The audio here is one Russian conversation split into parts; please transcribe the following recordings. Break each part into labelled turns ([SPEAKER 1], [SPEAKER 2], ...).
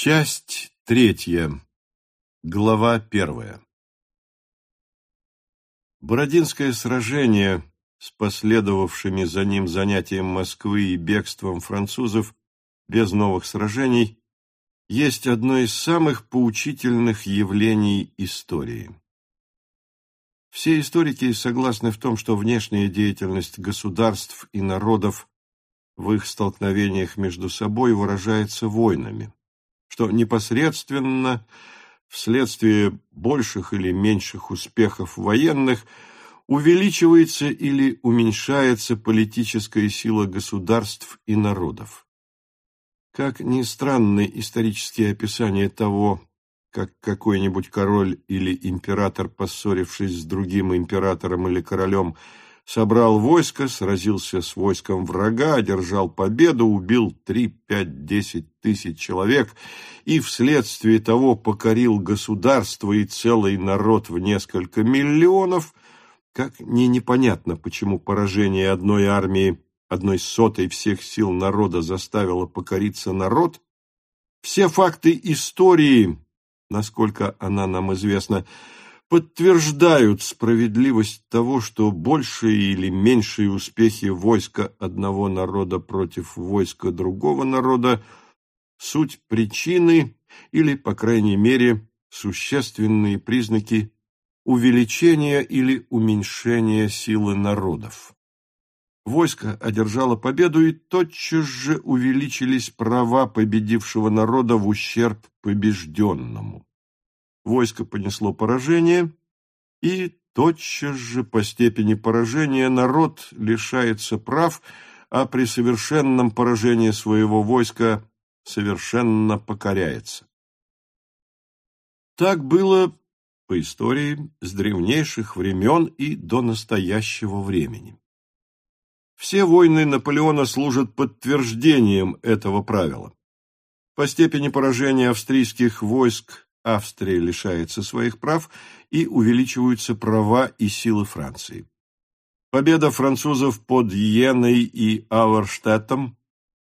[SPEAKER 1] Часть третья. Глава первая. Бородинское сражение с последовавшими за ним занятием Москвы и бегством французов без новых сражений есть одно из самых поучительных явлений истории. Все историки согласны в том, что внешняя деятельность государств и народов в их столкновениях между собой выражается войнами что непосредственно вследствие больших или меньших успехов военных увеличивается или уменьшается политическая сила государств и народов. Как ни странны исторические описания того, как какой-нибудь король или император, поссорившись с другим императором или королем, собрал войско, сразился с войском врага, одержал победу, убил три, пять, десять тысяч человек и вследствие того покорил государство и целый народ в несколько миллионов, как не непонятно, почему поражение одной армии, одной сотой всех сил народа заставило покориться народ, все факты истории, насколько она нам известна, подтверждают справедливость того, что большие или меньшие успехи войска одного народа против войска другого народа – суть причины или, по крайней мере, существенные признаки увеличения или уменьшения силы народов. Войско одержало победу, и тотчас же увеличились права победившего народа в ущерб побежденному войско понесло поражение, и тотчас же по степени поражения народ лишается прав, а при совершенном поражении своего войска совершенно покоряется. Так было по истории с древнейших времен и до настоящего времени. Все войны Наполеона служат подтверждением этого правила. По степени поражения австрийских войск Австрия лишается своих прав и увеличиваются права и силы Франции. Победа французов под Йеной и Ауэрштеттом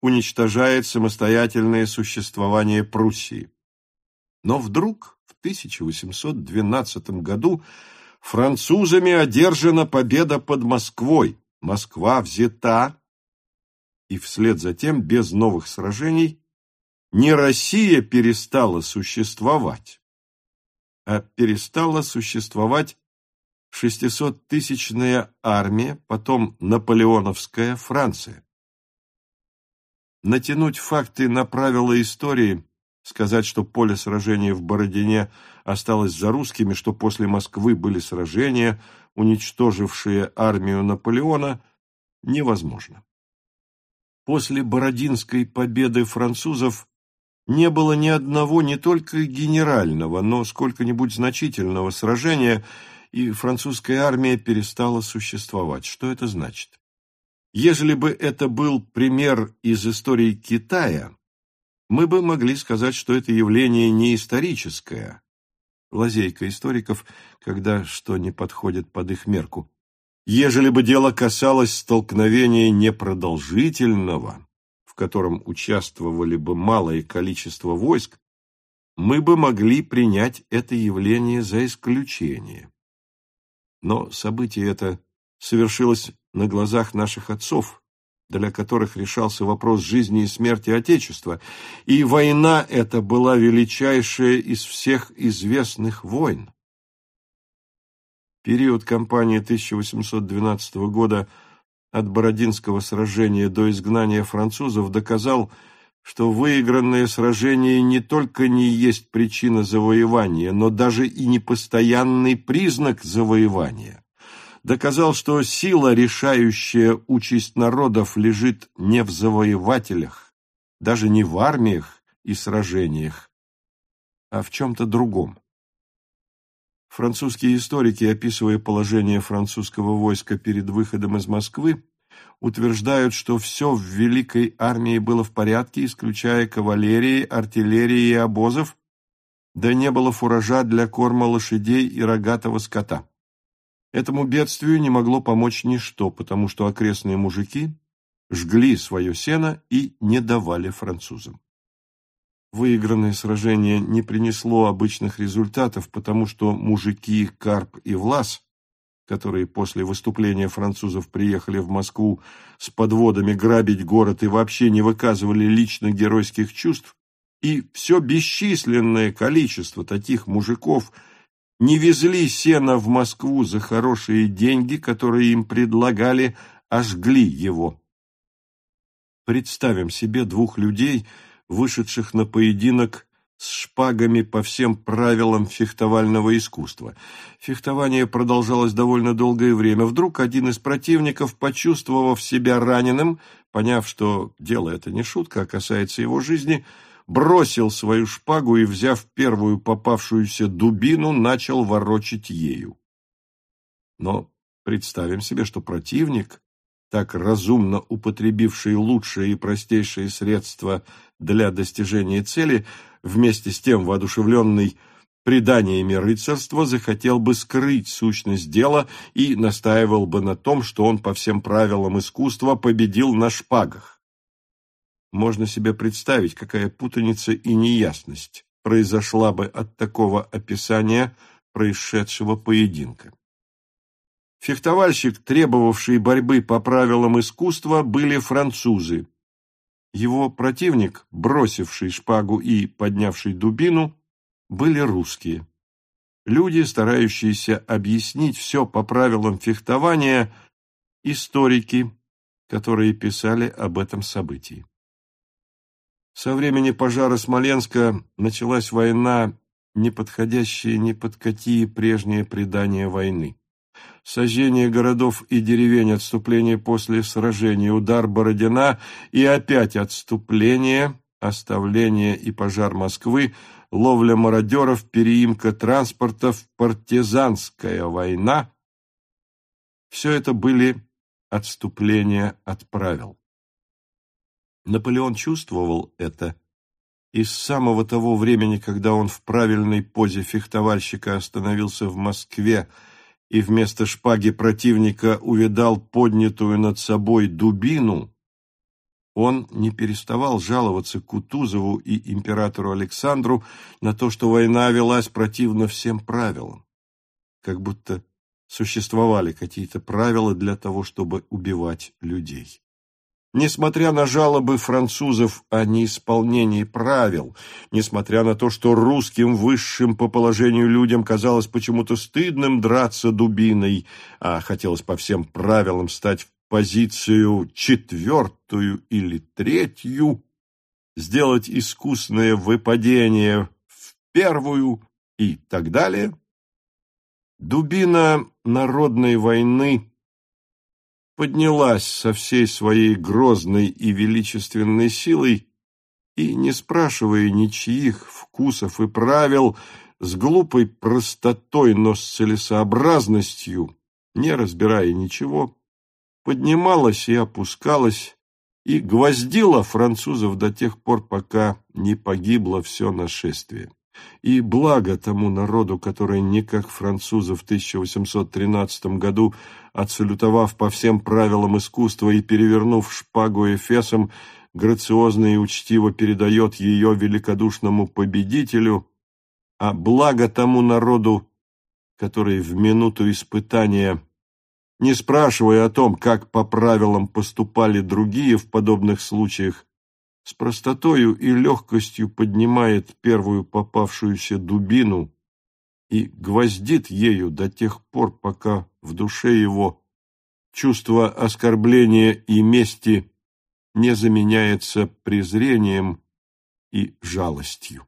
[SPEAKER 1] уничтожает самостоятельное существование Пруссии. Но вдруг в 1812 году французами одержана победа под Москвой, Москва взята, и вслед за тем, без новых сражений, не Россия перестала существовать, а перестала существовать шестисоттысячная армия, потом наполеоновская Франция. Натянуть факты на правила истории, сказать, что поле сражения в Бородине осталось за русскими, что после Москвы были сражения, уничтожившие армию Наполеона, невозможно. После Бородинской победы французов не было ни одного не только генерального, но сколько-нибудь значительного сражения, и французская армия перестала существовать. Что это значит? Ежели бы это был пример из истории Китая, мы бы могли сказать, что это явление не историческое. Лазейка историков, когда что не подходит под их мерку. Ежели бы дело касалось столкновения непродолжительного, в котором участвовали бы малое количество войск, мы бы могли принять это явление за исключение. Но событие это совершилось на глазах наших отцов, для которых решался вопрос жизни и смерти Отечества, и война эта была величайшая из всех известных войн. Период кампании 1812 года – от Бородинского сражения до изгнания французов доказал, что выигранное сражение не только не есть причина завоевания, но даже и не постоянный признак завоевания. Доказал, что сила, решающая участь народов, лежит не в завоевателях, даже не в армиях и сражениях, а в чем-то другом. Французские историки, описывая положение французского войска перед выходом из Москвы, утверждают, что все в Великой армии было в порядке, исключая кавалерии, артиллерии и обозов, да не было фуража для корма лошадей и рогатого скота. Этому бедствию не могло помочь ничто, потому что окрестные мужики жгли свое сено и не давали французам. Выигранное сражение не принесло обычных результатов, потому что мужики Карп и Влас, которые после выступления французов приехали в Москву с подводами грабить город и вообще не выказывали лично геройских чувств, и все бесчисленное количество таких мужиков не везли сено в Москву за хорошие деньги, которые им предлагали, а жгли его. Представим себе двух людей – вышедших на поединок с шпагами по всем правилам фехтовального искусства. Фехтование продолжалось довольно долгое время. Вдруг один из противников, почувствовав себя раненым, поняв, что дело это не шутка, а касается его жизни, бросил свою шпагу и, взяв первую попавшуюся дубину, начал ворочить ею. Но представим себе, что противник, так разумно употребивший лучшие и простейшие средства для достижения цели, вместе с тем воодушевленный преданиями рыцарства, захотел бы скрыть сущность дела и настаивал бы на том, что он по всем правилам искусства победил на шпагах. Можно себе представить, какая путаница и неясность произошла бы от такого описания происшедшего поединка. Фехтовальщик, требовавший борьбы по правилам искусства, были французы, его противник, бросивший шпагу и поднявший дубину, были русские. Люди, старающиеся объяснить все по правилам фехтования, историки, которые писали об этом событии. Со времени пожара Смоленска началась война, не подходящая ни под какие прежние предания войны сожжение городов и деревень, отступление после сражения, удар Бородина и опять отступление, оставление и пожар Москвы, ловля мародеров, переимка транспортов, партизанская война – все это были отступления от правил. Наполеон чувствовал это, и с самого того времени, когда он в правильной позе фехтовальщика остановился в Москве, и вместо шпаги противника увидал поднятую над собой дубину, он не переставал жаловаться Кутузову и императору Александру на то, что война велась противно всем правилам, как будто существовали какие-то правила для того, чтобы убивать людей. Несмотря на жалобы французов о неисполнении правил, несмотря на то, что русским высшим по положению людям казалось почему-то стыдным драться дубиной, а хотелось по всем правилам стать в позицию четвертую или третью, сделать искусное выпадение в первую и так далее, дубина народной войны поднялась со всей своей грозной и величественной силой и, не спрашивая ничьих вкусов и правил, с глупой простотой, но с целесообразностью, не разбирая ничего, поднималась и опускалась, и гвоздила французов до тех пор, пока не погибло все нашествие. И благо тому народу, который не как французы в 1813 году, отсалютовав по всем правилам искусства и перевернув шпагу эфесом, грациозно и учтиво передает ее великодушному победителю, а благо тому народу, который в минуту испытания, не спрашивая о том, как по правилам поступали другие в подобных случаях, с простотою и легкостью поднимает первую попавшуюся дубину и гвоздит ею до тех пор, пока в душе его чувство оскорбления и мести не заменяется презрением и жалостью.